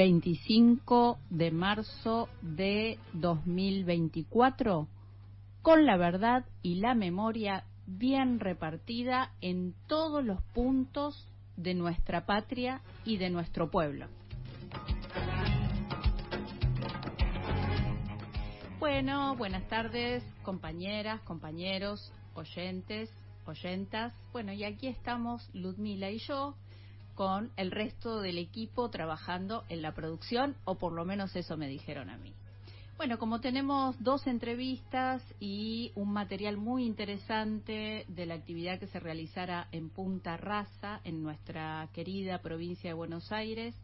25 de marzo de 2024, con la verdad y la memoria bien repartida en todos los puntos de nuestra patria y de nuestro pueblo. Bueno, buenas tardes, compañeras, compañeros, oyentes, oyentas. Bueno, y aquí estamos Ludmila y yo con el resto del equipo trabajando en la producción, o por lo menos eso me dijeron a mí. Bueno, como tenemos dos entrevistas y un material muy interesante de la actividad que se realizará en Punta Raza, en nuestra querida provincia de Buenos Aires,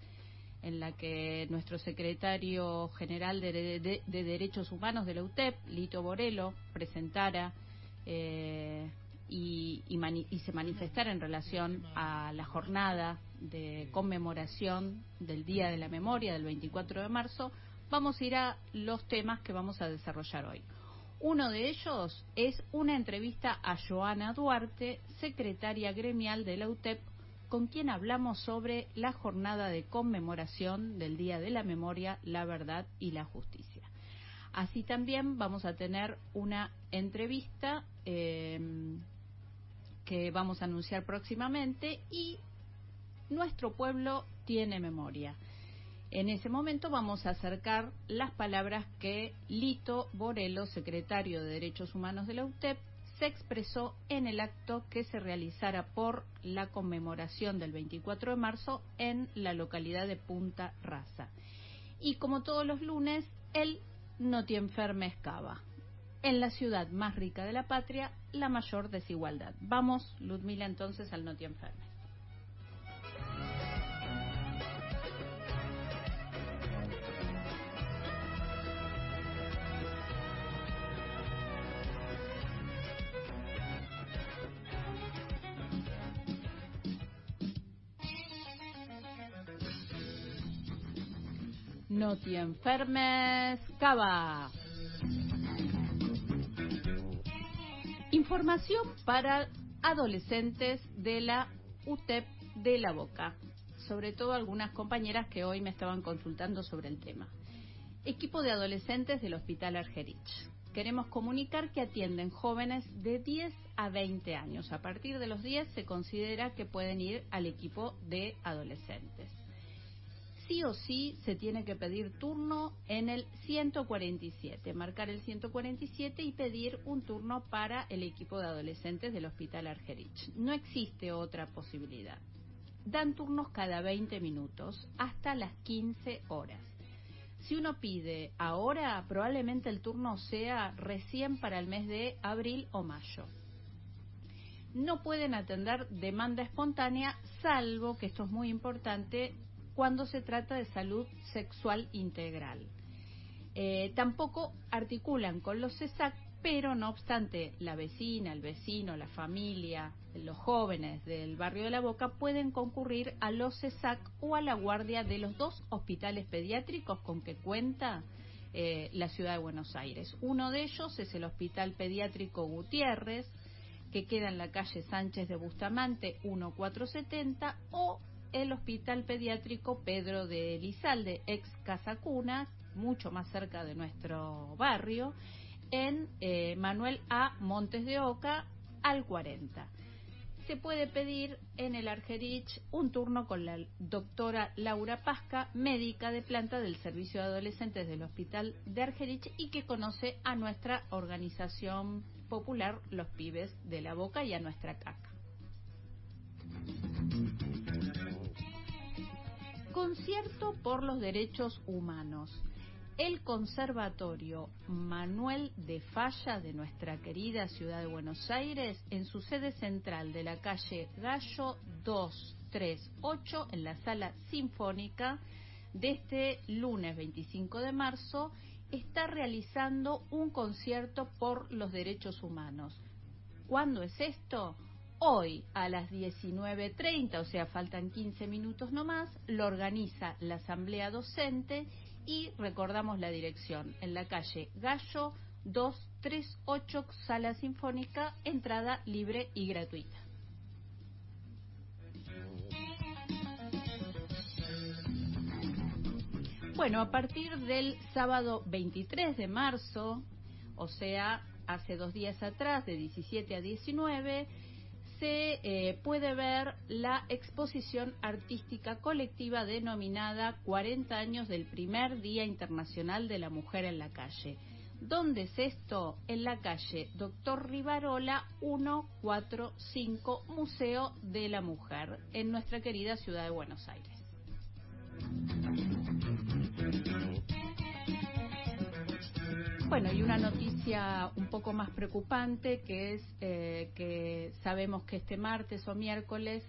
en la que nuestro secretario general de, Derechos Humanos de la UTEP, Lito Borello, presentara eh, y, se manifestara en relación a la jornada de conmemoración del Día de la Memoria del 24 de marzo, vamos a ir a los temas que vamos a desarrollar hoy. Uno de ellos es una entrevista a Joana Duarte, secretaria gremial de la UTEP, con quien hablamos sobre la jornada de conmemoración del Día de la Memoria, la Verdad y la Justicia. Así también vamos a tener una entrevista eh, que vamos a anunciar próximamente y nuestro pueblo tiene memoria. En ese momento vamos a acercar las palabras que Lito Borello, secretario de Derechos Humanos de la UTEP, se expresó en el acto que se realizara por la conmemoración del 24 de marzo en la localidad de Punta Raza. Y como todos los lunes, el no te enfermes cava. En la ciudad más rica de la patria, la mayor desigualdad. Vamos, Ludmila, entonces al no No te enfermes, cava. Información para adolescentes de la UTEP de la Boca, sobre todo algunas compañeras que hoy me estaban consultando sobre el tema. Equipo de adolescentes del Hospital Argerich. Queremos comunicar que atienden jóvenes de 10 a 20 años. A partir de los 10 se considera que pueden ir al equipo de adolescentes sí o sí se tiene que pedir turno en el 147, marcar el 147 y pedir un turno para el equipo de adolescentes del Hospital Argerich. No existe otra posibilidad. Dan turnos cada 20 minutos hasta las 15 horas. Si uno pide ahora, probablemente el turno sea recién para el mes de abril o mayo no pueden atender demanda espontánea, salvo, que esto es muy importante, cuando se trata de salud sexual integral. Eh, tampoco articulan con los CESAC, pero no obstante la vecina, el vecino, la familia, los jóvenes del barrio de la Boca pueden concurrir a los CESAC o a la guardia de los dos hospitales pediátricos con que cuenta eh, la ciudad de Buenos Aires. Uno de ellos es el Hospital Pediátrico Gutiérrez, que queda en la calle Sánchez de Bustamante 1470, o el Hospital Pediátrico Pedro de Elizalde, ex Casa Cuna, mucho más cerca de nuestro barrio, en eh, Manuel A. Montes de Oca, al 40. Se puede pedir en el Argerich un turno con la doctora Laura Pasca, médica de planta del Servicio de Adolescentes del Hospital de Argerich y que conoce a nuestra organización popular, los pibes de la boca y a nuestra caca. Concierto por los Derechos Humanos. El Conservatorio Manuel de Falla de nuestra querida ciudad de Buenos Aires, en su sede central de la calle Gallo 238, en la sala sinfónica, de este lunes 25 de marzo, está realizando un concierto por los derechos humanos. ¿Cuándo es esto? Hoy a las 19.30, o sea, faltan 15 minutos nomás, lo organiza la Asamblea Docente y recordamos la dirección, en la calle Gallo 238. 38 Sala Sinfónica, entrada libre y gratuita. Bueno, a partir del sábado 23 de marzo, o sea, hace dos días atrás, de 17 a 19, se eh, puede ver la exposición artística colectiva denominada 40 años del primer Día Internacional de la Mujer en la Calle. ¿Dónde es esto? En la calle Doctor Rivarola 145, Museo de la Mujer, en nuestra querida ciudad de Buenos Aires. Bueno, y una noticia un poco más preocupante que es eh, que sabemos que este martes o miércoles,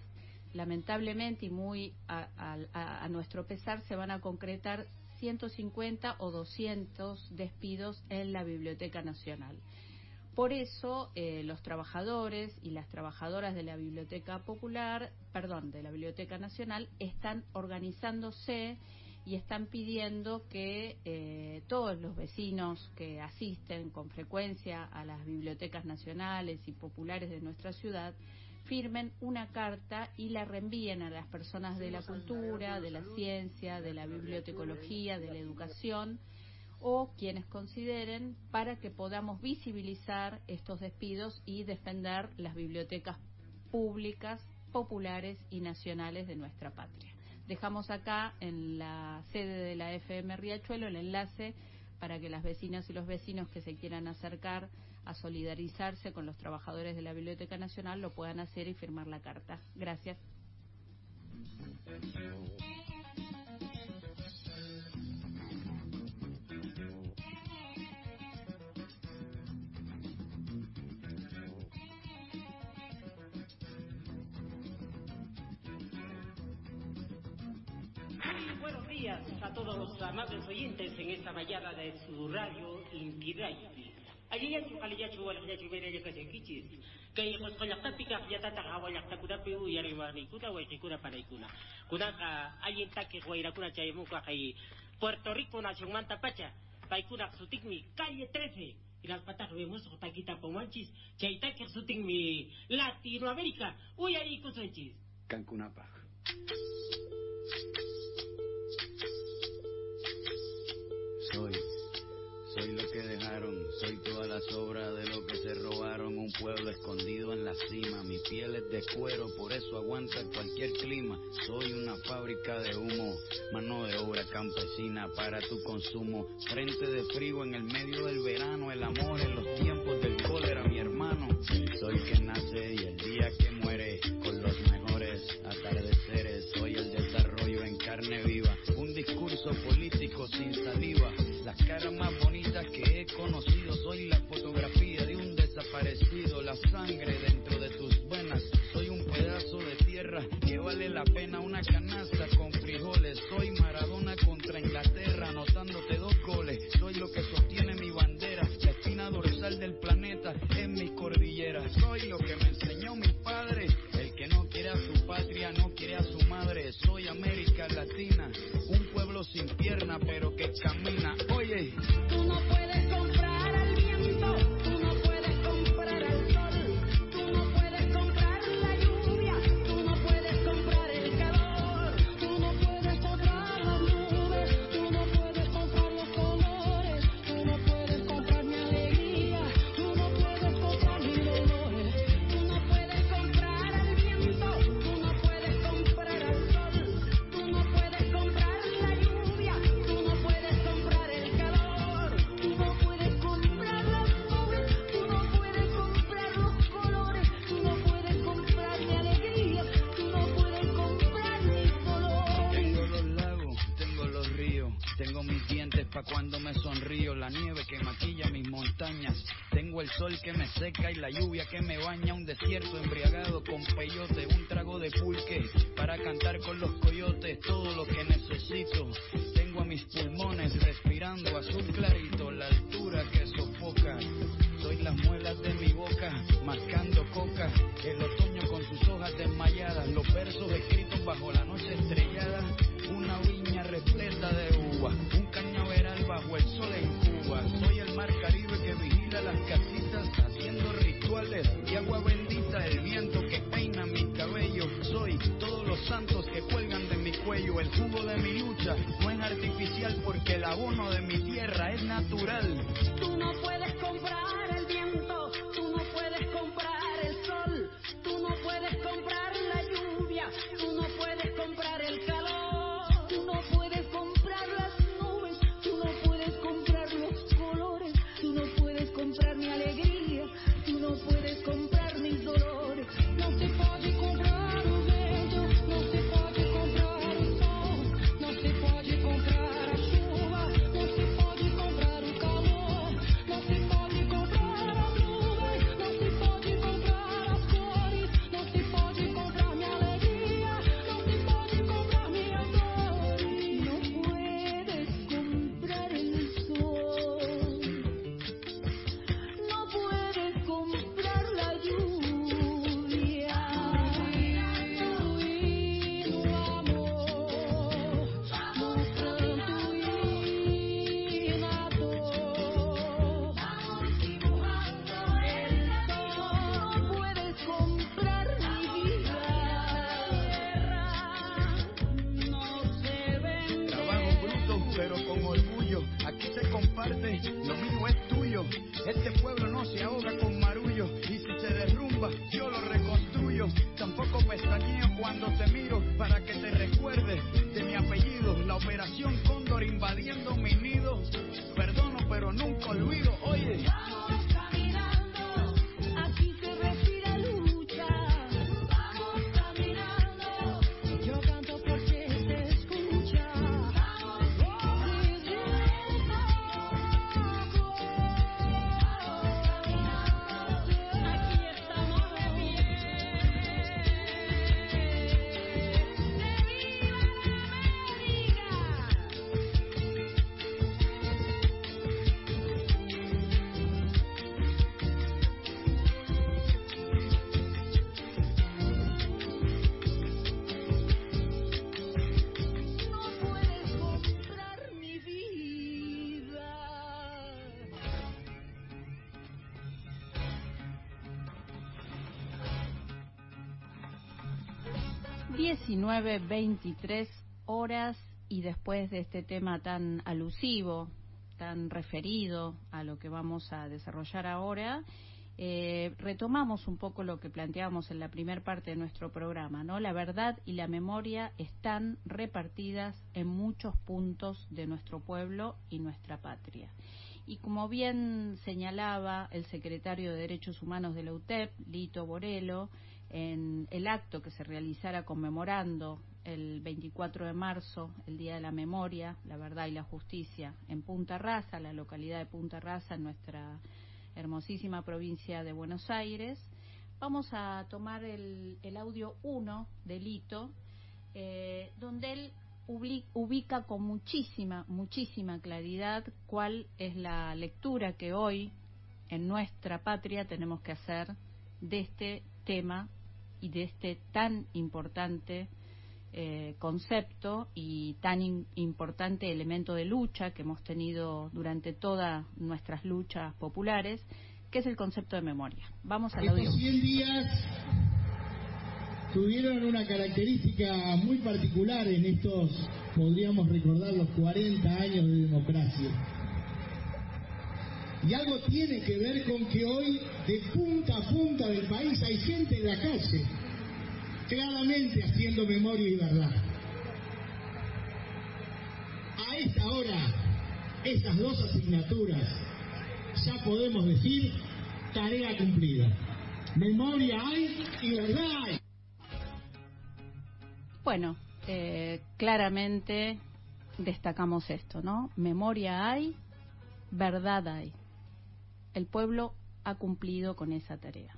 lamentablemente y muy a, nuestro pesar, se van a concretar 150 o 200 despidos en la Biblioteca Nacional. Por eso eh, los trabajadores y las trabajadoras de la Biblioteca Popular, perdón, de la Biblioteca Nacional, están organizándose y están pidiendo que eh, todos los vecinos que asisten con frecuencia a las bibliotecas nacionales y populares de nuestra ciudad firmen una carta y la reenvíen a las personas de la cultura, de la ciencia, de la bibliotecología, de la educación o quienes consideren para que podamos visibilizar estos despidos y defender las bibliotecas públicas, populares y nacionales de nuestra patria. Dejamos acá en la sede de la FM Riachuelo el enlace para que las vecinas y los vecinos que se quieran acercar a solidarizarse con los trabajadores de la Biblioteca Nacional lo puedan hacer y firmar la carta. Gracias. Días a todos los amables oyentes en esta mañana de su radio pika ya tata hawa yakta kuda piu yari wani kuda wa kuda para ikuna. Kuda ka ayin take ko ira kuna chay muka kay Puerto Rico na chung manta pacha. Pai kuna sutik mi calle 13. Iras patak vemos ko takita pomanchis. Chay take sutik mi Latinoamérica. Uy ahí kusanchis. Cancunapa. Pueblo escondido en la cima, mi piel es de cuero, por eso aguanta cualquier clima, soy una fábrica de humo, mano de obra campesina para tu consumo, frente de frío en el medio del verano, el amor en los tiempos del cólera, mi hermano, soy que nace y el día que sin pierna pero que camina, 19.23 horas y después de este tema tan alusivo, tan referido a lo que vamos a desarrollar ahora, eh, retomamos un poco lo que planteábamos en la primera parte de nuestro programa, ¿no? La verdad y la memoria están repartidas en muchos puntos de nuestro pueblo y nuestra patria. Y como bien señalaba el secretario de Derechos Humanos de la UTEP, Lito Borello, en el acto que se realizara conmemorando el 24 de marzo, el Día de la Memoria, la Verdad y la Justicia, en Punta Rasa, la localidad de Punta Rasa, en nuestra hermosísima provincia de Buenos Aires. Vamos a tomar el, el audio 1 de Lito, eh, donde él ubica con muchísima, muchísima claridad cuál es la lectura que hoy en nuestra patria tenemos que hacer de este tema y de este tan importante eh, concepto y tan in- importante elemento de lucha que hemos tenido durante todas nuestras luchas populares, que es el concepto de memoria. Vamos al audio. Estos 100 días tuvieron una característica muy particular en estos, podríamos recordar, los 40 años de democracia. Y algo tiene que ver con que hoy, de punta a punta del país, hay gente en la calle, claramente haciendo memoria y verdad. A esta hora, esas dos asignaturas, ya podemos decir, tarea cumplida. Memoria hay y verdad hay. Bueno, eh, claramente destacamos esto, ¿no? Memoria hay, verdad hay. El pueblo ha cumplido con esa tarea.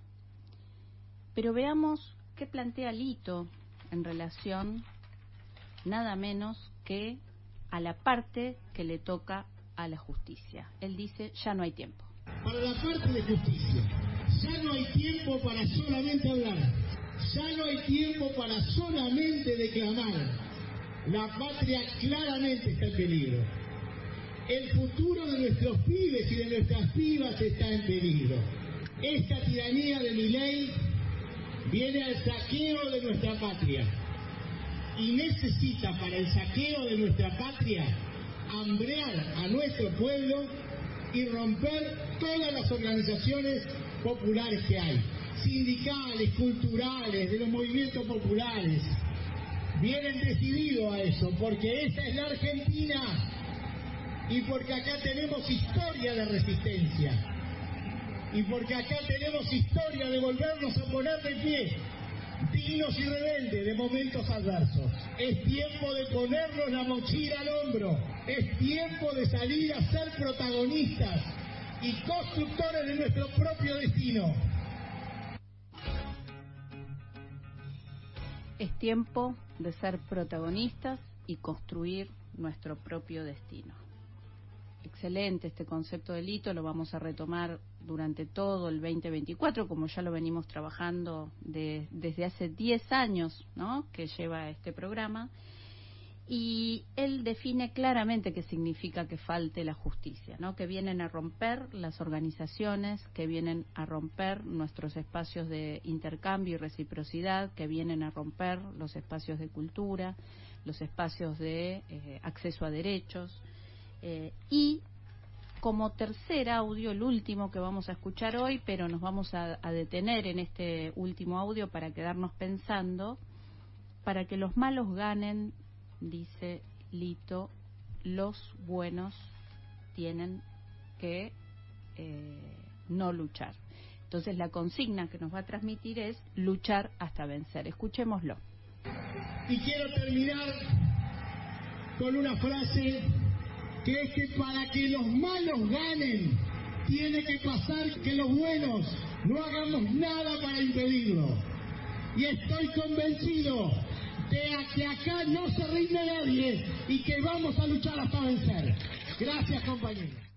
Pero veamos qué plantea Lito en relación nada menos que a la parte que le toca a la justicia. Él dice, ya no hay tiempo. Para la parte de justicia, ya no hay tiempo para solamente hablar, ya no hay tiempo para solamente declamar. La patria claramente está en peligro. El futuro de nuestros pibes y de nuestras pibas está en peligro. Esta tiranía de mi ley viene al saqueo de nuestra patria y necesita para el saqueo de nuestra patria hambrear a nuestro pueblo y romper todas las organizaciones populares que hay, sindicales, culturales, de los movimientos populares. Vienen decididos a eso, porque esa es la Argentina y porque acá tenemos historia de resistencia y porque acá tenemos historia de volvernos a poner de pie, dignos y rebeldes de momentos adversos. Es tiempo de ponernos la mochila al hombro, es tiempo de salir a ser protagonistas y constructores de nuestro propio destino. Es tiempo de ser protagonistas y construir nuestro propio destino. Excelente este concepto del hito, lo vamos a retomar durante todo el 2024, como ya lo venimos trabajando de- desde hace 10 años ¿no? que lleva este programa. Y él define claramente qué significa que falte la justicia, ¿no? que vienen a romper las organizaciones, que vienen a romper nuestros espacios de intercambio y reciprocidad, que vienen a romper los espacios de cultura, los espacios de eh, acceso a derechos. Eh, y como tercer audio, el último que vamos a escuchar hoy, pero nos vamos a, detener en este último audio para quedarnos pensando, para que los malos ganen, dice Lito, los buenos tienen que eh, no luchar. Entonces la consigna que nos va a transmitir es luchar hasta vencer. Escuchémoslo. Y quiero terminar con una frase que es que para que los malos ganen, tiene que pasar que los buenos no hagamos nada para impedirlo. Y estoy convencido de que acá no se rinde nadie y que vamos a luchar hasta vencer. Gracias, compañeros.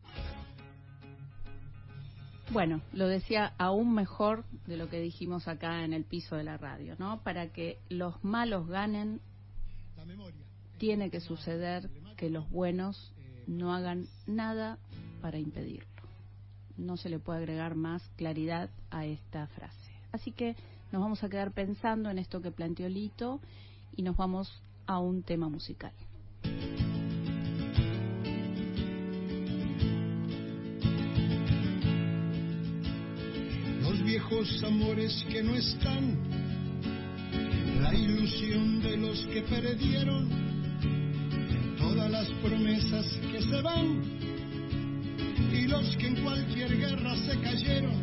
Bueno, lo decía aún mejor de lo que dijimos acá en el piso de la radio, ¿no? Para que los malos ganen, tiene que suceder que los buenos no hagan nada para impedirlo. No se le puede agregar más claridad a esta frase. Así que nos vamos a quedar pensando en esto que planteó Lito y nos vamos a un tema musical. los viejos amores que no están, la ilusión de los que perdieron, las promesas que se van y los que en cualquier guerra se cayeron,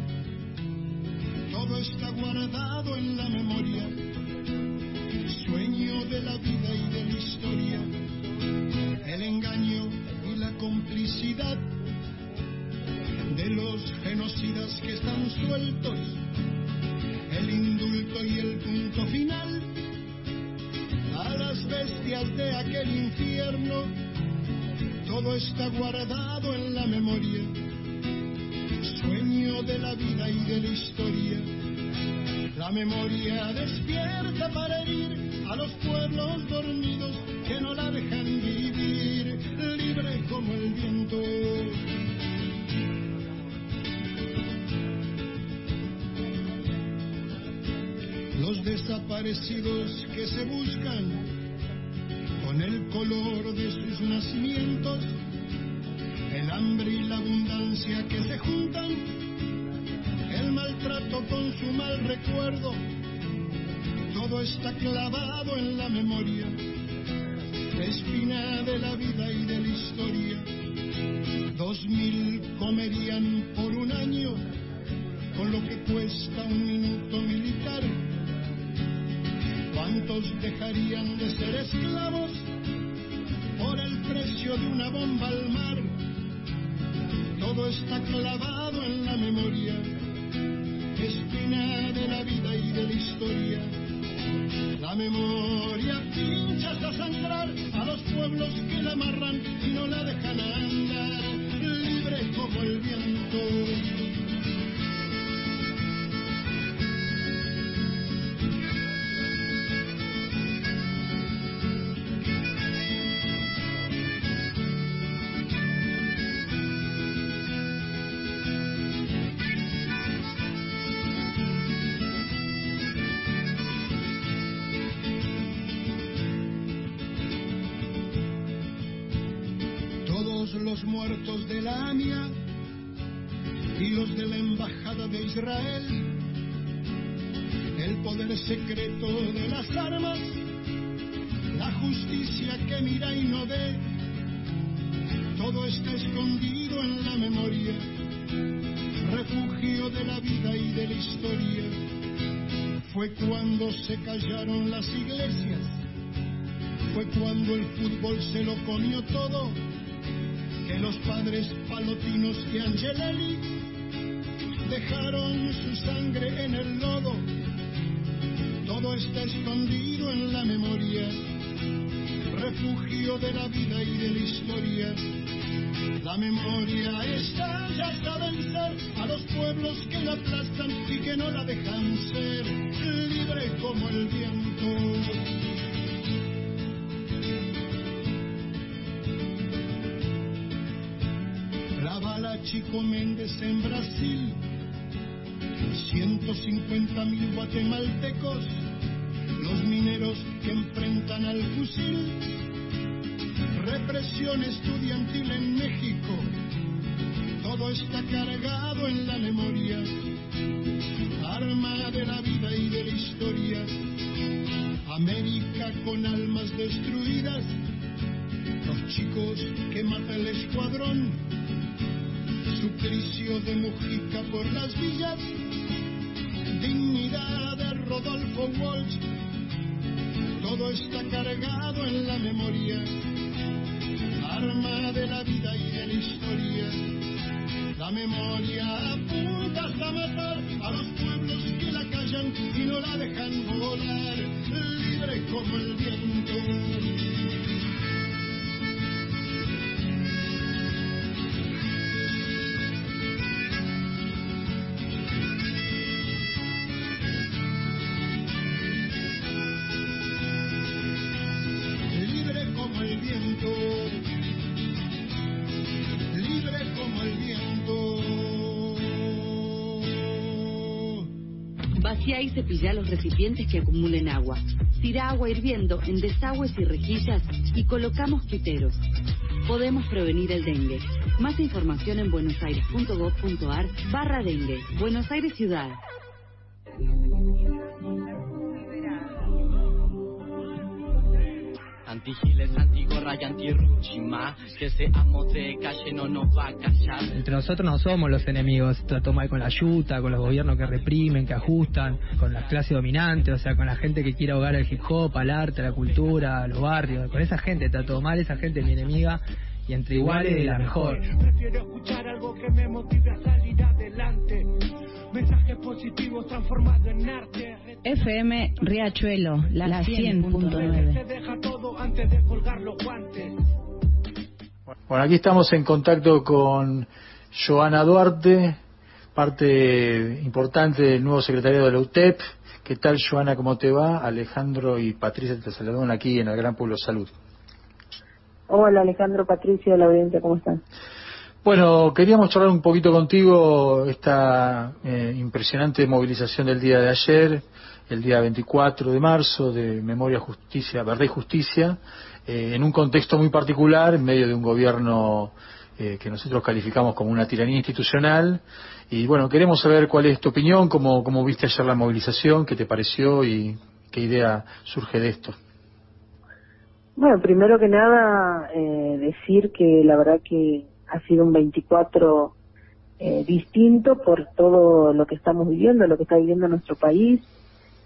todo está guardado en la memoria, sueño de la vida y de la historia, el engaño y la complicidad de los genocidas que están sueltos, el indulto y el punto final bestias de aquel infierno, todo está guardado en la memoria, sueño de la vida y de la historia. La memoria despierta para herir a los pueblos dormidos que no la dejan vivir, libre como el viento. los desaparecidos que se buscan el color de sus nacimientos, el hambre y la abundancia que se juntan, el maltrato con su mal recuerdo, todo está clavado en la memoria, espina de la vida y de la historia. Dos mil comerían por un año con lo que cuesta un minuto militar. ¿Cuántos dejarían de ser esclavos precio de una bomba al mar? Todo está clavado en la memoria, espina de la vida y de la historia. La memoria Fue cuando se callaron las iglesias, fue cuando el fútbol se lo comió todo, que los padres palotinos y Angelelli dejaron su sangre en el lodo. Todo está escondido en la memoria, refugio de la vida y de la historia. La memoria está ya hasta vencer a los pueblos que la aplastan y que no la dejan ser libre como el viento. La bala Chico Méndez en Brasil, 150 mil guatemaltecos, los mineros que enfrentan al fusil, represión estudiantil en México, todo está cargado en la memoria, arma de la vida y de la historia, América con almas destruidas, los chicos que mata el escuadrón, suplicio de Mujica por las villas, dignidad de Rodolfo Walsh, todo está cargado en la memoria, arma de la vida y de la historia. La memoria apunta hasta matar a los pueblos que la callan y no la dejan volar, libre como el viento. Y cepilla los recipientes que acumulen agua. Tira agua hirviendo en desagües y rejillas y colocamos piteros. Podemos prevenir el dengue. Más información en buenosaires.gov.ar barra dengue. Buenos Aires Ciudad. Antigiles, antigorra y antirruchima Que seamos de calle no nos va a callar Entre nosotros no somos los enemigos, trató mal con la yuta, con los gobiernos que reprimen, que ajustan, con la clase dominante, o sea, con la gente que quiere ahogar el hip hop, al arte, a la cultura, a los barrios, con esa gente trató mal, esa gente es mi enemiga y entre iguales la mejor. Prefiero escuchar algo que me motive a salir adelante. Mensajes positivos transformados en arte. FM Riachuelo, la, Se 100.9. deja todo antes de colgar los guantes. Bueno, aquí estamos en contacto con Joana Duarte, parte importante del nuevo secretario de la UTEP. ¿Qué tal, Joana? ¿Cómo te va? Alejandro y Patricia te saludan aquí en el Gran Pueblo Salud. Hola Alejandro, Patricio, la audiencia, ¿cómo están? Bueno, queríamos charlar un poquito contigo esta eh, impresionante movilización del día de ayer, el día 24 de marzo, de Memoria, Justicia, Verdad y Justicia, eh, en un contexto muy particular, en medio de un gobierno eh, que nosotros calificamos como una tiranía institucional. Y bueno, queremos saber cuál es tu opinión, cómo, cómo viste ayer la movilización, qué te pareció y qué idea surge de esto. Bueno, primero que nada, eh, decir que la verdad que ha sido un 24 eh, distinto por todo lo que estamos viviendo, lo que está viviendo nuestro país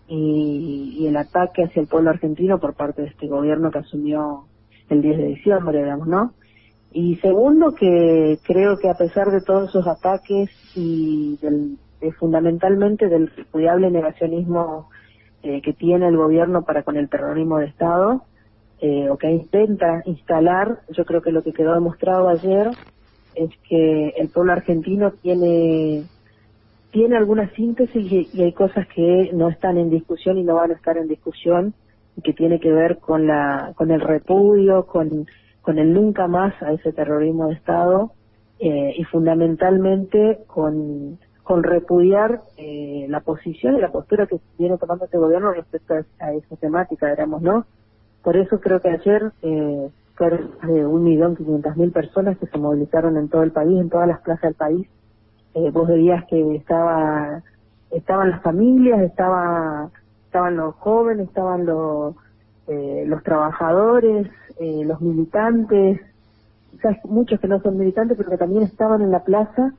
y, y el ataque hacia el pueblo argentino por parte de este gobierno que asumió el 10 de diciembre, digamos, ¿no? Y segundo, que creo que a pesar de todos esos ataques y del, de fundamentalmente del repudiable negacionismo eh, que tiene el gobierno para con el terrorismo de Estado, eh, o que intenta instalar, yo creo que lo que quedó demostrado ayer es que el pueblo argentino tiene tiene alguna síntesis y, hay cosas que no están en discusión y no van a estar en discusión y que tiene que ver con la con el repudio, con con el nunca más a ese terrorismo de Estado eh, y fundamentalmente con con repudiar eh, la posición y la postura que viene tomando este gobierno respecto a, a esa temática, digamos, ¿no? Por eso creo que ayer eh, fueron de un millón quinientas mil personas que se movilizaron en todo el país, en todas las plazas del país. Eh, vos veías que estaba, estaban las familias, estaba, estaban los jóvenes, estaban los, eh, los trabajadores, eh, los militantes, quizás muchos que no son militantes, pero que también estaban en la plaza,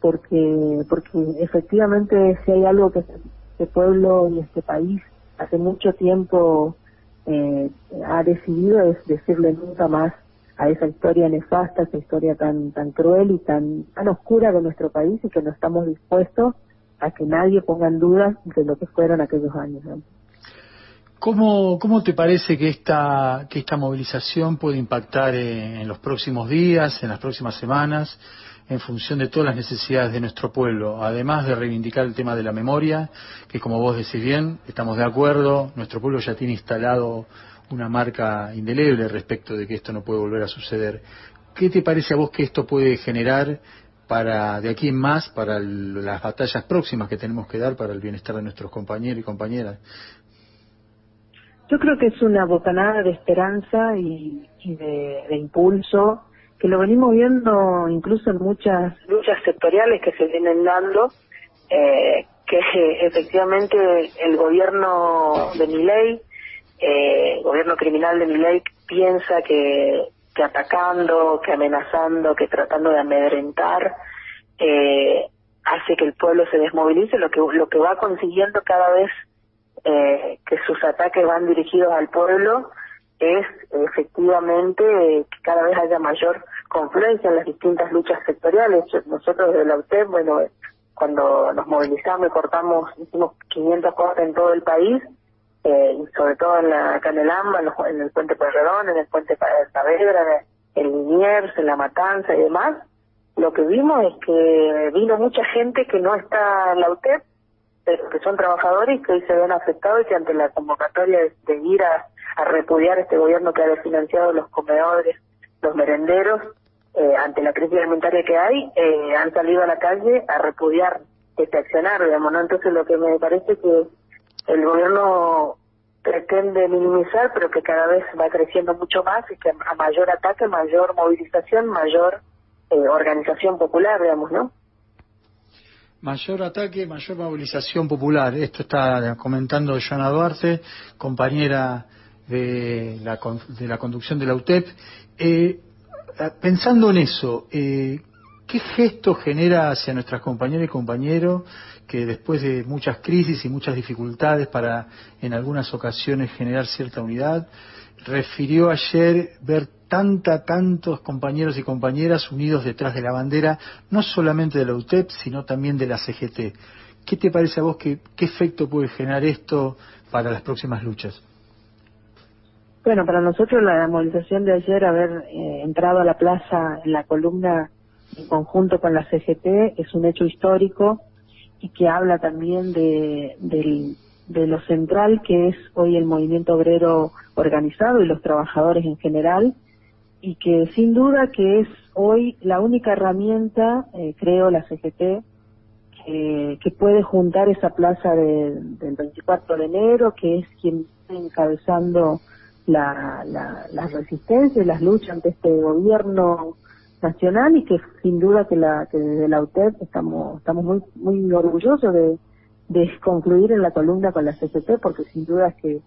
porque, porque efectivamente si hay algo que este pueblo y este país hace mucho tiempo eh, ha decidido es decirle nunca más a esa historia nefasta, esa historia tan tan cruel y tan tan oscura de nuestro país y que no estamos dispuestos a que nadie ponga en duda de lo que fueron aquellos años. ¿Cómo, ¿Cómo te parece que esta, que esta movilización puede impactar en, en los próximos días, en las próximas semanas, en función de todas las necesidades de nuestro pueblo? Además de reivindicar el tema de la memoria, que como vos decís bien, estamos de acuerdo, nuestro pueblo ya tiene instalado una marca indeleble respecto de que esto no puede volver a suceder. ¿Qué te parece a vos que esto puede generar para de aquí en más para las batallas próximas que tenemos que dar para el bienestar de nuestros compañeros y compañeras? Yo creo que es una bocanada de esperanza y, de, impulso que lo venimos viendo incluso en muchas luchas sectoriales que se vienen dando, eh, que efectivamente el gobierno de Milei, eh, el gobierno criminal de Milei piensa que, atacando, que amenazando, que tratando de amedrentar, eh, hace que el pueblo se desmovilice, lo que lo que va consiguiendo cada vez eh, que sus ataques van dirigidos al pueblo es efectivamente que cada vez haya mayor confluencia en las distintas luchas sectoriales. Nosotros de la UTEP, bueno, cuando nos movilizamos y cortamos, hicimos 500 cortes en todo el país, eh, sobre todo en la acá en el AMBA, en, el puente Pueyrredón, en el puente Saavedra, en Liniers, en La Matanza y demás, lo que vimos es que vino mucha gente que no está en la UTEP, pero que son trabajadores que hoy se ven afectados y que ante la convocatoria de, de ir a, a repudiar este gobierno que ha desfinanciado los comedores, los merenderos, eh, ante la crisis alimentaria que hay, eh, han salido a la calle a repudiar este accionar, digamos, ¿no? Entonces lo que me parece que el gobierno pretende minimizar, pero que cada vez va creciendo mucho más y que a mayor ataque, mayor movilización, mayor eh, organización popular, digamos, ¿no? Mayor ataque, mayor movilización popular. Esto está comentando Joana Duarte, compañera de la, de la conducción de la UTEP. Eh, pensando en eso, eh, ¿qué gesto genera hacia nuestras compañeras y compañeros que después de muchas crisis y muchas dificultades para en algunas ocasiones generar cierta unidad, refirió ayer ver tanta, tantos compañeros y compañeras unidos detrás de la bandera, no solamente de la UTEP, sino también de la CGT. ¿Qué te parece a vos qué efecto puede generar esto para las próximas luchas? Bueno, para nosotros la movilización de ayer, haber eh, entrado a la plaza en la columna en conjunto con la CGT, es un hecho histórico y que habla también de, del- de lo central que es hoy el movimiento obrero organizado y los trabajadores en general y que sin duda que es hoy la única herramienta, eh, creo, la CGT, que, puede juntar esa plaza de- del 24 de enero, que es quien está encabezando la, la, las resistencias las luchas ante este gobierno nacional y que sin duda que la que desde la UTEP estamos estamos muy muy orgullosos de, de concluir en la columna con la CGT porque sin duda es que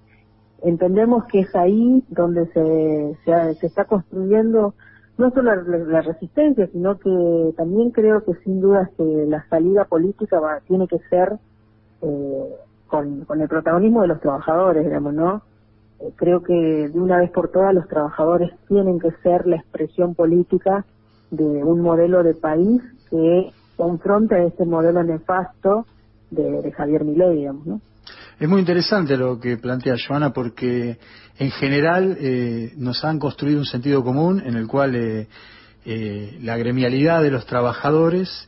entendemos que es ahí donde se, se, está construyendo no solo la, la resistencia, sino que también creo que sin duda que la salida política va, tiene que ser eh, con, con el protagonismo de los trabajadores, digamos, ¿no? Eh, creo que de una vez por todas los trabajadores tienen que ser la expresión política de un modelo de país que confronte a ese modelo nefasto de, de Javier Milei, digamos, ¿no? Es muy interesante lo que plantea Joana porque en general eh, nos han construido un sentido común en el cual eh, eh, la gremialidad de los trabajadores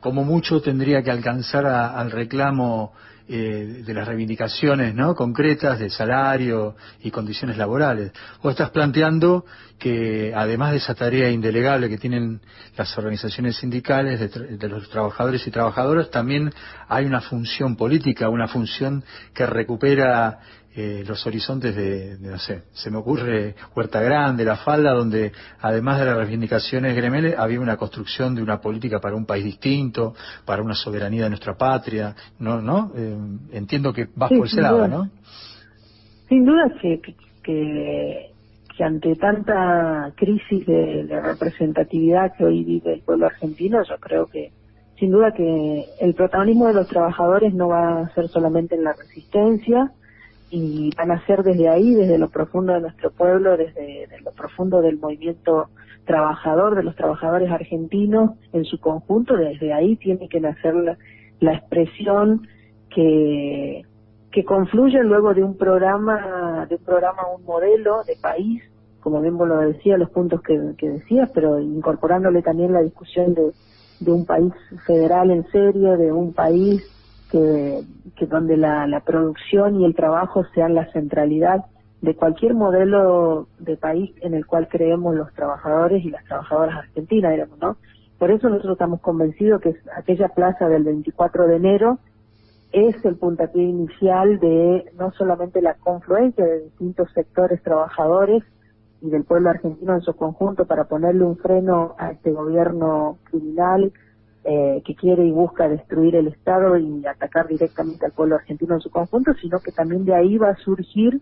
como mucho tendría que alcanzar a- al reclamo eh, de las reivindicaciones ¿no? concretas de salario y condiciones laborales. O estás planteando que además de esa tarea indelegable que tienen las organizaciones sindicales de, de los trabajadores y trabajadoras, también hay una función política, una función que recupera eh, los horizontes de, de, no sé, se me ocurre Huerta Grande, La Falda, donde además de las reivindicaciones gremiales había una construcción de una política para un país distinto, para una soberanía de nuestra patria, ¿no? ¿no? Eh, entiendo que vas Sí, por ese lado, duda. ¿no? Sin duda que, que, que, que ante tanta crisis de, de representatividad que hoy vive el pueblo argentino, yo creo que sin duda que el protagonismo de los trabajadores no va a ser solamente en la resistencia y van a ser desde ahí, desde lo profundo de nuestro pueblo, desde, lo profundo del movimiento trabajador, de los trabajadores argentinos en su conjunto, desde ahí tiene que nacer la, la expresión que, que confluye luego de un programa, de un programa, un modelo de país, como bien vos lo decía, los puntos que, que decías, pero incorporándole también la discusión de, de un país federal en serio, de un país que, que donde la, producción y el trabajo sean la centralidad de cualquier modelo de país en el cual creemos los trabajadores y las trabajadoras argentinas, ¿no? Por eso nosotros estamos convencidos que aquella plaza del 24 de enero es el puntapié inicial de no solamente la confluencia de distintos sectores trabajadores y del pueblo argentino en su conjunto para ponerle un freno a este gobierno criminal eh, que quiere y busca destruir el Estado y atacar directamente al pueblo argentino en su conjunto, sino que también de ahí va a surgir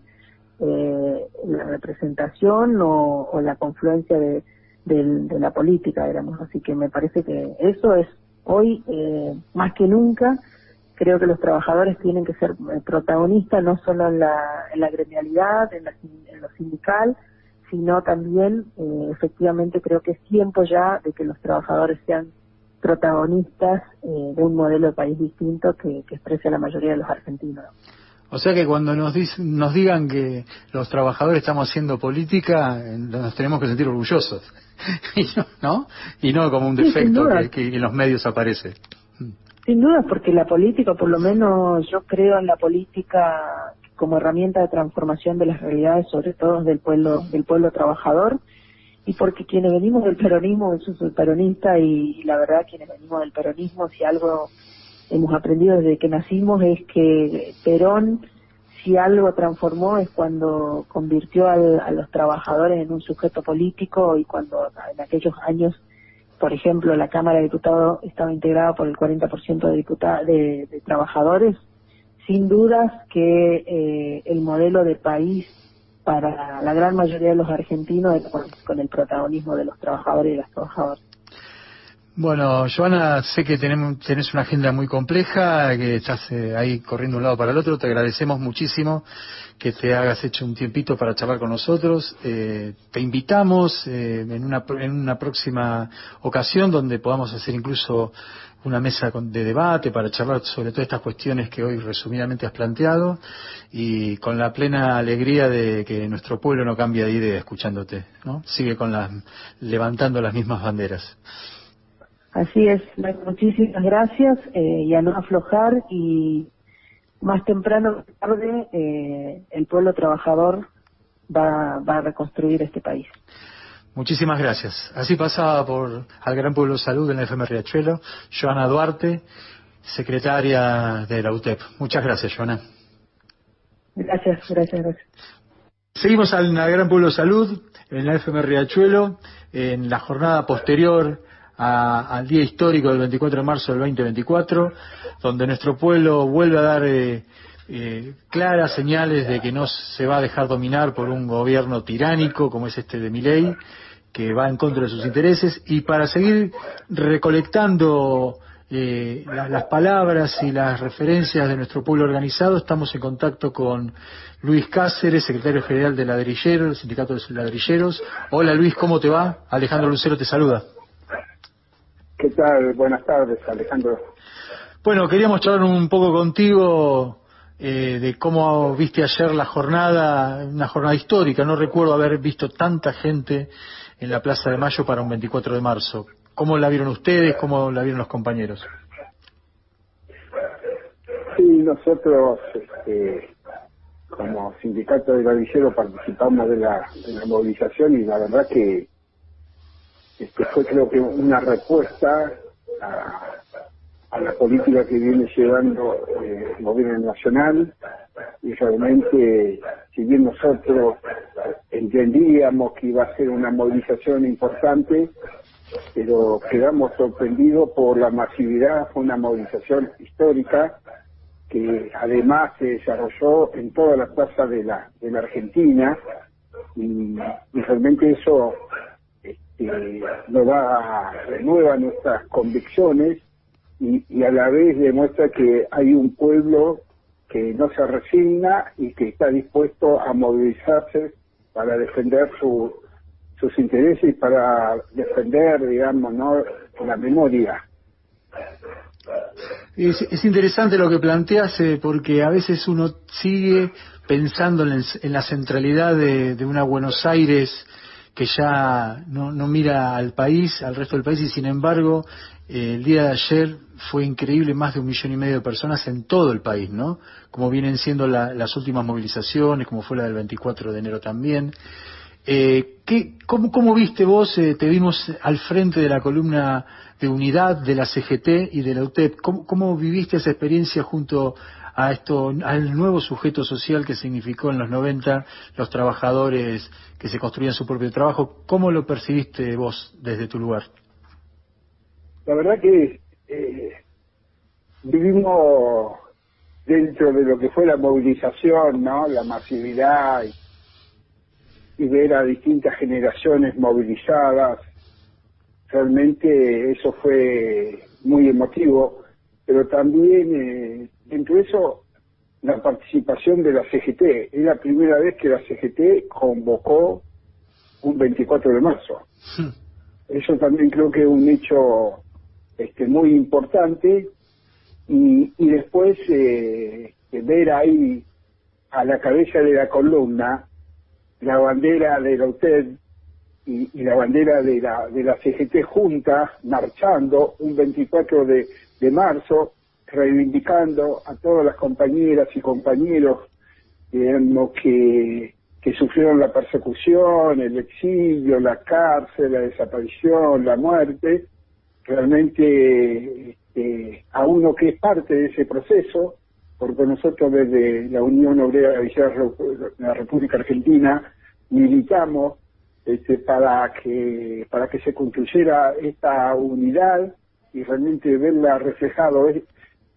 eh, la representación o, la confluencia de, del- de la política, digamos. Así que me parece que eso es hoy eh, más que nunca creo que los trabajadores tienen que ser eh, protagonistas no solo en la, en la gremialidad, en, la en lo sindical, sino también eh, efectivamente creo que es tiempo ya de que los trabajadores sean protagonistas eh, de un modelo de país distinto que, que exprese a la mayoría de los argentinos. O sea que cuando nos, dic- nos digan que los trabajadores estamos haciendo política, nos tenemos que sentir orgullosos, Y no- ¿no? Y no como un defecto que, que en los medios aparece. Sin duda, porque la política, por lo menos yo creo en la política como herramienta de transformación de las realidades, sobre todo del pueblo, del pueblo trabajador, y porque quienes venimos del peronismo, yo soy peronista y, la verdad quienes venimos del peronismo, si algo hemos aprendido desde que nacimos es que Perón, si algo transformó es cuando convirtió al- a los trabajadores en un sujeto político y cuando en aquellos años por ejemplo, la Cámara de Diputados estaba integrada por el 40% de, diputa- de, de trabajadores, sin dudas que eh, el modelo de país para la gran mayoría de los argentinos con el protagonismo de los trabajadores y las trabajadoras. Bueno, Joana, sé que tenemos, tenés una agenda muy compleja, que estás eh, ahí corriendo de un lado para el otro. Te agradecemos muchísimo que te hagas hecho un tiempito para charlar con nosotros. Eh, te invitamos eh, en, una, en una próxima ocasión donde podamos hacer incluso una mesa de debate para charlar sobre todas estas cuestiones que hoy resumidamente has planteado y con la plena alegría de que nuestro pueblo no cambia de idea escuchándote, ¿no? Sigue con las, levantando las mismas banderas. Así es, muchísimas gracias eh, y a no aflojar y más temprano que tarde eh, el pueblo trabajador va, va a reconstruir este país. Muchísimas gracias. Así pasaba por al Gran Pueblo de Salud en la FM Riachuelo, Joana Duarte, secretaria de la UTEP. Muchas gracias, Joana. Gracias, gracias, gracias. Seguimos al Gran Pueblo de Salud en la FM Riachuelo, en la jornada posterior a- al día histórico del 24 de marzo del 2024, donde nuestro pueblo vuelve a dar eh, eh, claras señales de que no se va a dejar dominar por un gobierno tiránico como es este de Milei, que va en contra de sus intereses, y para seguir recolectando eh, la- las palabras y las referencias de nuestro pueblo organizado, estamos en contacto con Luis Cáceres, secretario general de Ladrillero, el sindicato de ladrilleros. Hola Luis, ¿cómo te va? Alejandro Lucero te saluda. ¿Qué tal? Buenas tardes, Alejandro. Bueno, queríamos charlar un poco contigo eh, de cómo viste ayer la jornada, una jornada histórica. No recuerdo haber visto tanta gente en la Plaza de Mayo para un 24 de marzo. ¿Cómo la vieron ustedes? ¿Cómo la vieron los compañeros? Sí, nosotros, este, como sindicato de ladrilleros, participamos de la, de la movilización y la verdad que este, fue creo que una respuesta a, la política que viene llevando eh, el gobierno nacional y realmente, si bien nosotros entendíamos que iba a ser una movilización importante, pero quedamos sorprendidos por la masividad, fue una movilización histórica que además se desarrolló en todas las plazas de la, de la Argentina y realmente eso este, nos da, renueva nuestras convicciones y, a la vez demuestra que hay un pueblo que no se resigna y que está dispuesto a movilizarse para defender su, sus intereses y para defender, digamos, ¿no? la memoria. Es, es interesante lo que planteas eh, porque a veces uno sigue pensando en, en la centralidad de una Buenos Aires que ya no, no mira al país, al resto del país y sin embargo eh, el día de ayer fue increíble, más de un millón y medio de personas en todo el país, ¿no? Como vienen siendo la- las últimas movilizaciones, como fue la del 24 de enero también. Eh, ¿qué, cómo, cómo viste vos? eh, te vimos al frente de la columna de unidad de la CGT y de la UTEP. ¿Cómo, cómo viviste esa experiencia junto a esto, al nuevo sujeto social que significó en los 90 los trabajadores que se construían su propio trabajo? ¿Cómo lo percibiste vos desde tu lugar? La verdad que eh, vivimos dentro de lo que fue la movilización, ¿no? La masividad y, y ver a distintas generaciones movilizadas. Realmente eso fue muy emotivo, pero también eh, dentro de eso la participación de la CGT. Es la primera vez que la CGT convocó un 24 de marzo. Eso también creo que es un hecho este, muy importante y, y después eh, ver ahí a la cabeza de la columna la bandera de la UTED y, y la bandera de la, de la CGT juntas, marchando un 24 de, de marzo, reivindicando a todas las compañeras y compañeros digamos, que, que sufrieron la persecución, el exilio, la cárcel, la desaparición, la muerte, realmente este, a uno que es parte de ese proceso, porque nosotros desde la Unión Obrera de la República Argentina militamos este, para que para que se construyera esta unidad y realmente verla reflejado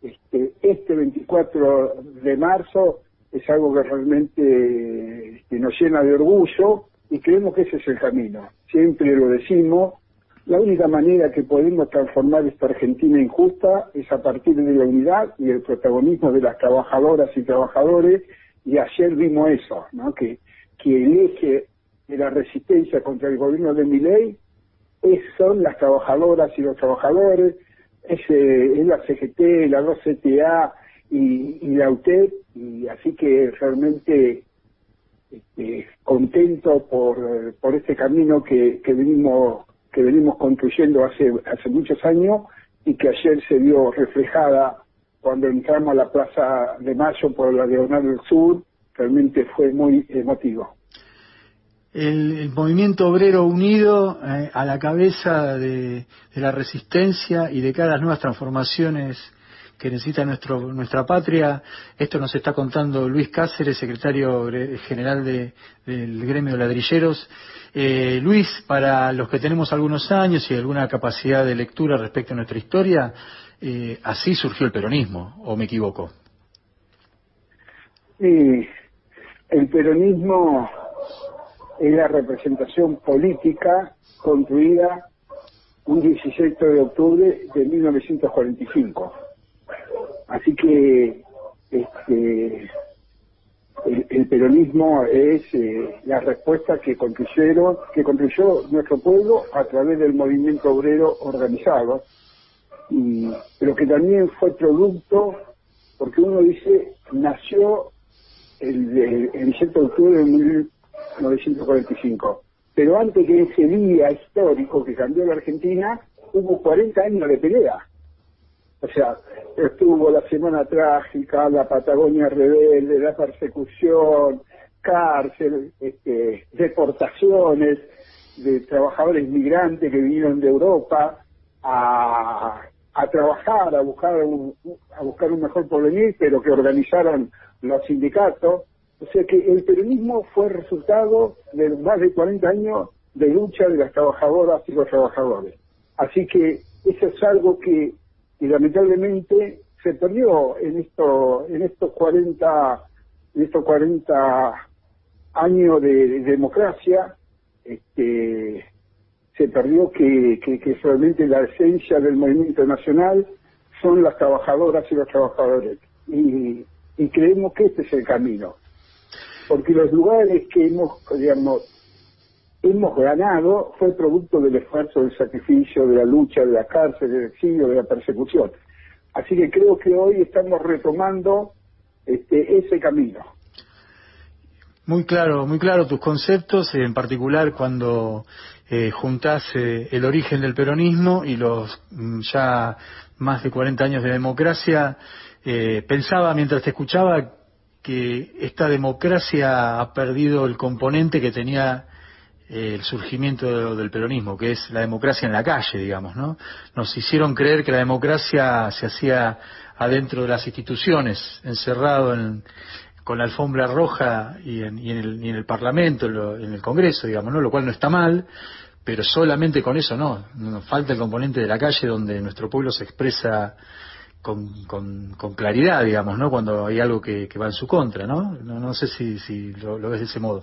este, este 24 de marzo es algo que realmente este, nos llena de orgullo y creemos que ese es el camino. Siempre lo decimos, la única manera que podemos transformar esta Argentina injusta es a partir de la unidad y el protagonismo de las trabajadoras y trabajadores y ayer vimos eso, ¿no? que, que el eje de la resistencia contra el gobierno de Miley es, son las trabajadoras y los trabajadores, es, eh, es la CGT, la 2CTA y, la UTEP, y así que realmente este, contento por, por este camino que, que venimos que venimos construyendo hace hace muchos años y que ayer se vio reflejada cuando entramos a la Plaza de Mayo por la Diagonal del Sur, realmente fue muy emotivo. El, el movimiento obrero unido eh, a la cabeza de, de la resistencia y de cada las nuevas transformaciones que necesita nuestro, nuestra patria. Esto nos está contando Luis Cáceres, secretario general de- del gremio de ladrilleros. Eh, Luis, para los que tenemos algunos años y alguna capacidad de lectura respecto a nuestra historia, eh, así surgió el peronismo, ¿o me equivoco? Y el peronismo es la representación política construida un 17 de octubre de 1945. Así que este, el, peronismo es eh, la respuesta que construyeron, que construyó nuestro pueblo a través del movimiento obrero organizado, y, pero que también fue producto, porque uno dice, nació el, el, el 17 de octubre de 1945. Pero antes que ese día histórico que cambió la Argentina, hubo 40 años de pelea. O sea, estuvo la Semana Trágica, la Patagonia Rebelde, la persecución, cárcel, este, deportaciones de trabajadores migrantes que vinieron de Europa a, a trabajar, a buscar un, a buscar un mejor porvenir, pero que organizaron los sindicatos. O sea que el peronismo fue resultado de más de 40 años de lucha de las trabajadoras y los trabajadores. Así que eso es algo que, lamentablemente se perdió en esto, en estos 40, en estos 40 años de, de democracia, este, se perdió que, que, que realmente la esencia del movimiento nacional son las trabajadoras y los trabajadores. Y, y creemos que este es el camino. Porque los lugares que hemos, digamos, hemos ganado fue producto del esfuerzo, del sacrificio, de la lucha, de la cárcel, del exilio, de la persecución. Así que creo que hoy estamos retomando este, ese camino. Muy claro, muy claro tus conceptos, en particular cuando eh, juntás eh, el origen del peronismo y los mm, ya más de 40 años de democracia. Eh, pensaba mientras te escuchaba que esta democracia ha perdido el componente que tenía eh, el surgimiento de- del peronismo, que es la democracia en la calle, digamos, ¿no? Nos hicieron creer que la democracia se hacía adentro de las instituciones, encerrado en, con la alfombra roja y en, y en el, y en el Parlamento, en, el Congreso, digamos, ¿no? Lo cual no está mal, pero solamente con eso no. Falta el componente de la calle donde nuestro pueblo se expresa con, con, claridad, digamos, ¿no? Cuando hay algo que, que va en su contra, ¿no? No, no sé si, si lo, ves de ese modo.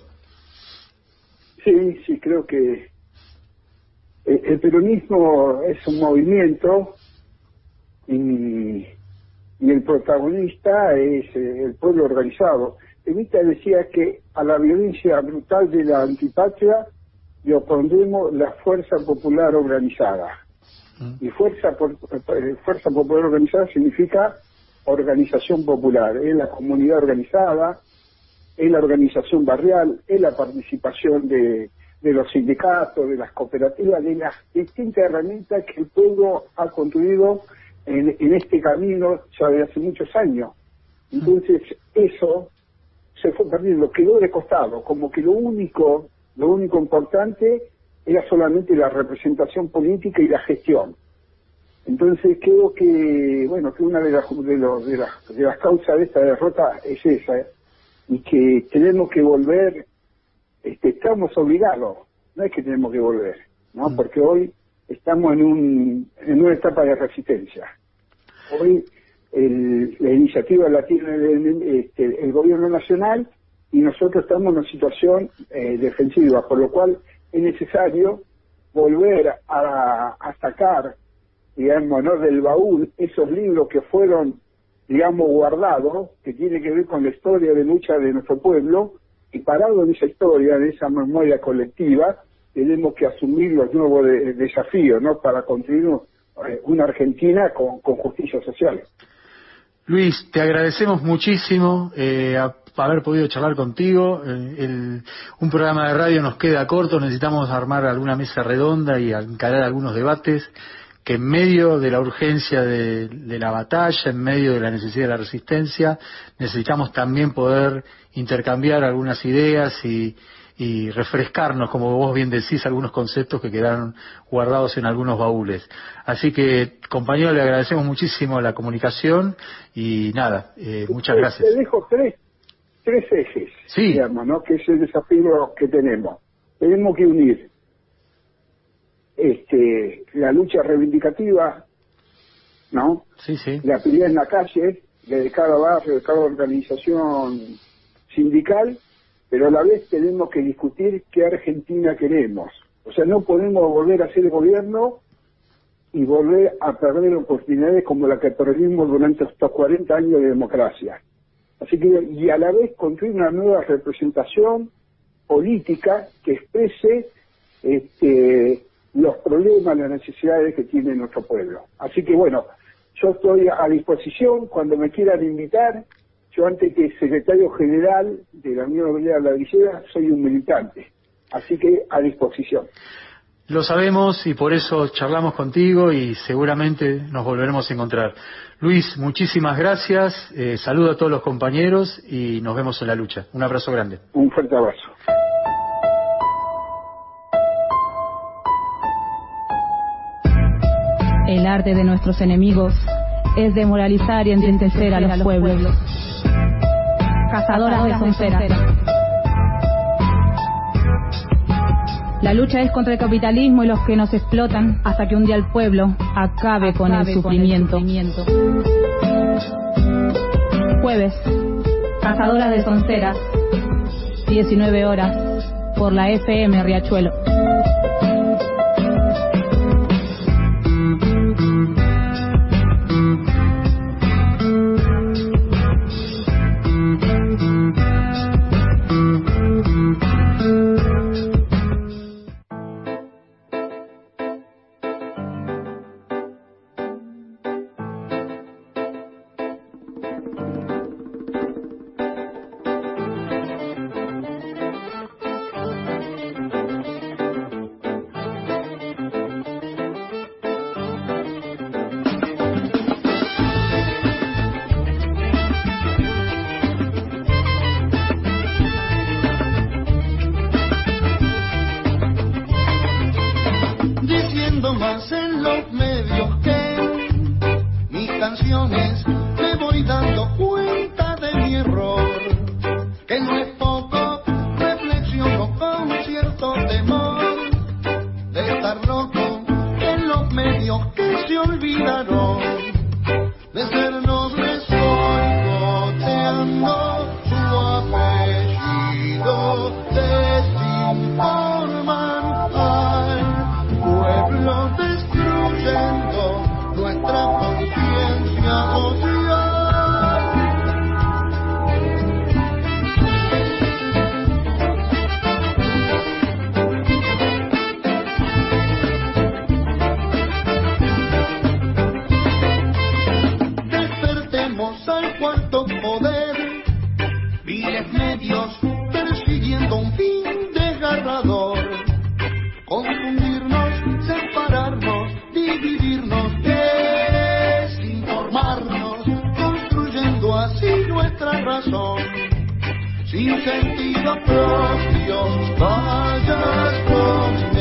Sí, sí, creo que el, el peronismo es un movimiento y, y el protagonista es eh, el pueblo organizado. Evita decía que a la violencia brutal de la antipatria le opondremos la fuerza popular organizada. Y fuerza, por- eh, fuerza popular organizada significa organización popular, es la comunidad organizada, es la organización barrial, es la participación de, de los sindicatos, de las cooperativas, de las distintas herramientas que el pueblo ha construido en, en este camino ya de hace muchos años. Entonces, eso se fue perdiendo, quedó de costado, como que lo único, lo único importante era solamente la representación política y la gestión. Entonces creo que, bueno, que una de las, de, los- de las, de las causas de esta derrota es esa, ¿eh? y que tenemos que volver, este, estamos obligados, no es que tenemos que volver, ¿no? Porque hoy estamos en, un, en una etapa de resistencia. Hoy el- la iniciativa la tiene el, este, el gobierno nacional y nosotros estamos en una situación eh, defensiva, por lo cual es necesario volver a, a sacar, digamos, ¿no? del baúl esos libros que fueron, digamos, guardados, que tiene que ver con la historia de lucha de nuestro pueblo, y parado en esa historia, en esa memoria colectiva, tenemos que asumir los nuevos de- desafíos, ¿no? Para construir eh, una Argentina con, con justicia social. Luis, te agradecemos muchísimo eh, haber podido charlar contigo. El- un programa de radio nos queda corto, necesitamos armar alguna mesa redonda y encarar algunos debates que en medio de la urgencia de, de la batalla, en medio de la necesidad de la resistencia, necesitamos también poder intercambiar algunas ideas y, y refrescarnos, como vos bien decís, algunos conceptos que quedaron guardados en algunos baúles. Así que, compañero, le agradecemos muchísimo la comunicación y nada, eh, muchas gracias. Te dejo tres, tres ejes, digamos, ¿no? Que es el desafío que tenemos. Tenemos que unir este, la lucha reivindicativa, ¿no? Sí, sí. La pelea en la calle, de cada barrio, de cada organización sindical, pero a la vez tenemos que discutir qué Argentina queremos. O sea, no podemos volver a ser gobierno y volver a perder oportunidades como la que perdimos durante estos 40 años de democracia. Así que, y a la vez construir una nueva representación política que exprese este, los problemas, las necesidades que tiene nuestro pueblo. Así que bueno, yo estoy a disposición cuando me quieran invitar. Yo antes que secretario general de la Unión Obrera de la Villera soy un militante. Así que a disposición. Lo sabemos y por eso charlamos contigo y seguramente nos volveremos a encontrar. Luis, muchísimas gracias, eh, saludo a todos los compañeros y nos vemos en la lucha. Un abrazo grande. Un fuerte abrazo. El arte de nuestros enemigos es demoralizar y entristecer a los pueblos. cazadoras de sonceras. La lucha es contra el capitalismo y los que nos explotan hasta que un día el pueblo acabe, con, el sufrimiento. Jueves, Cazadoras de Sonceras, 19 horas, por la FM Riachuelo. Nuestra razón, sin sentido propio, vayas donde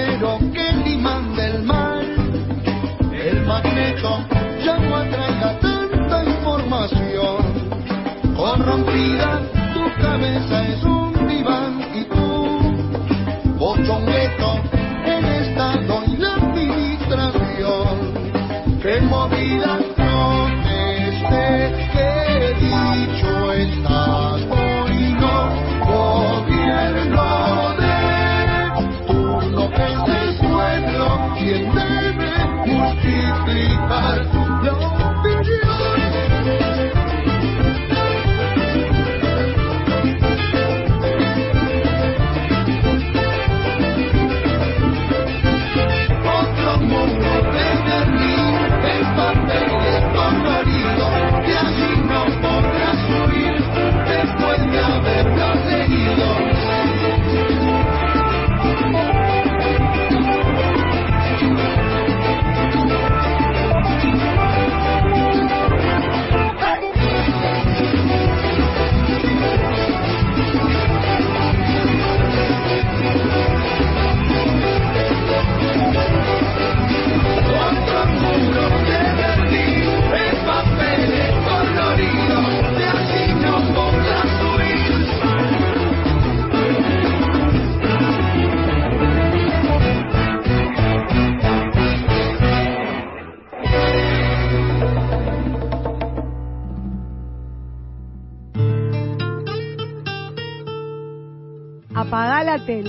Espero que el imán del mal, el magneto, ya no atraiga tanta información. Corrompida, tu cabeza es un diván y tú, bochongueto, el Estado y la administración. Que movida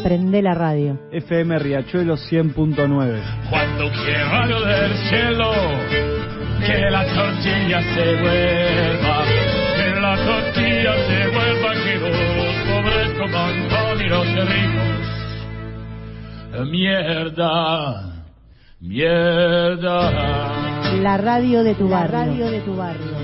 Prende la radio. FM Riachuelo 100.9. Cuando quiera yo del cielo, que la tortilla se vuelva, que la tortilla se vuelva, que los pobres coman pan y los ricos. Mierda, mierda. La radio de tu La barrio. radio de tu barrio.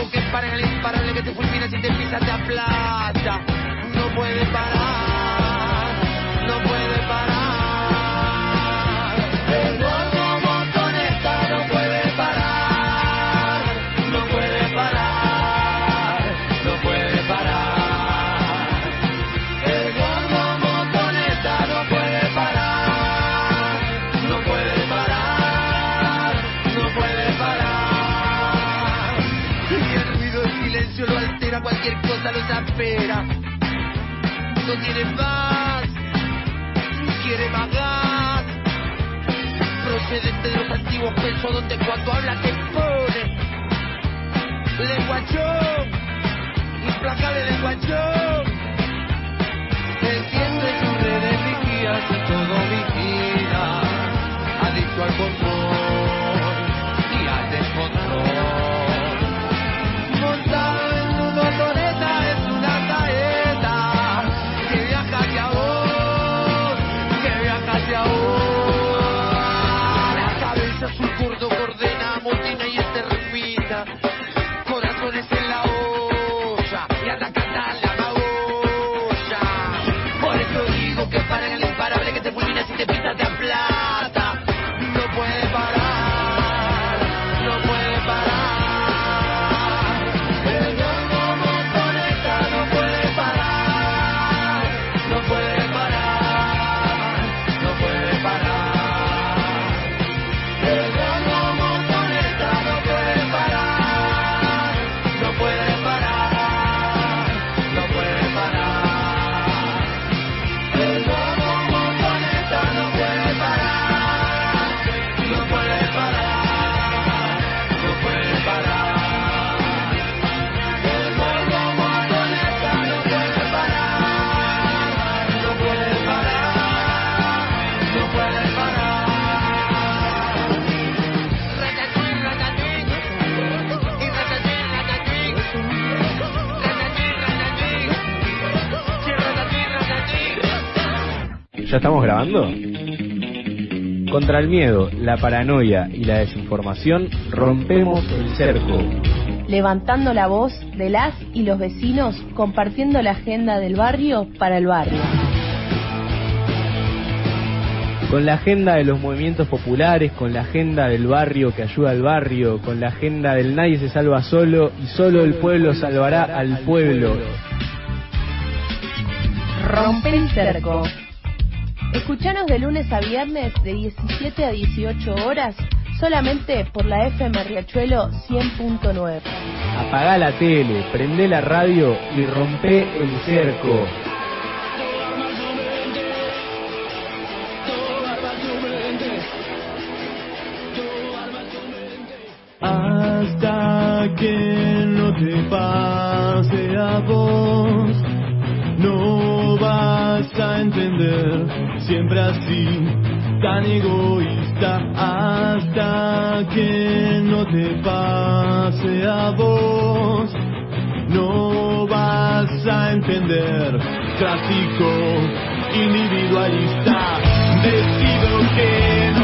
Que para el imparable que te fulmina si te pisa te aplasta. No puede parar, no puede lo desespera. No tiene más, quiere más. Procedente de los antiguos pesos donde cuando habla te pone. Lenguachón, implacable lenguachón. Entiende sus redes vigías y todo vigila, adicto al control estamos grabando? Contra el miedo, la paranoia y la desinformación, rompemos el cerco. levantando la voz de las y los vecinos, compartiendo la agenda del barrio para el barrio. Con la agenda de los movimientos populares, con la agenda del barrio que ayuda al barrio, con la agenda del nadie se salva solo y solo el pueblo salvará al pueblo. Rompe el cerco. Escuchanos de lunes a viernes de 17 a 18 horas solamente por la FM Riachuelo 100.9. apagá la tele, prendé la radio y rompe el cerco. Hasta que no te pase a vos, no vas a entender, siempre así, tan egoísta. Hasta que no te pase a vos, no vas a entender, clásico, individualista. Decido que no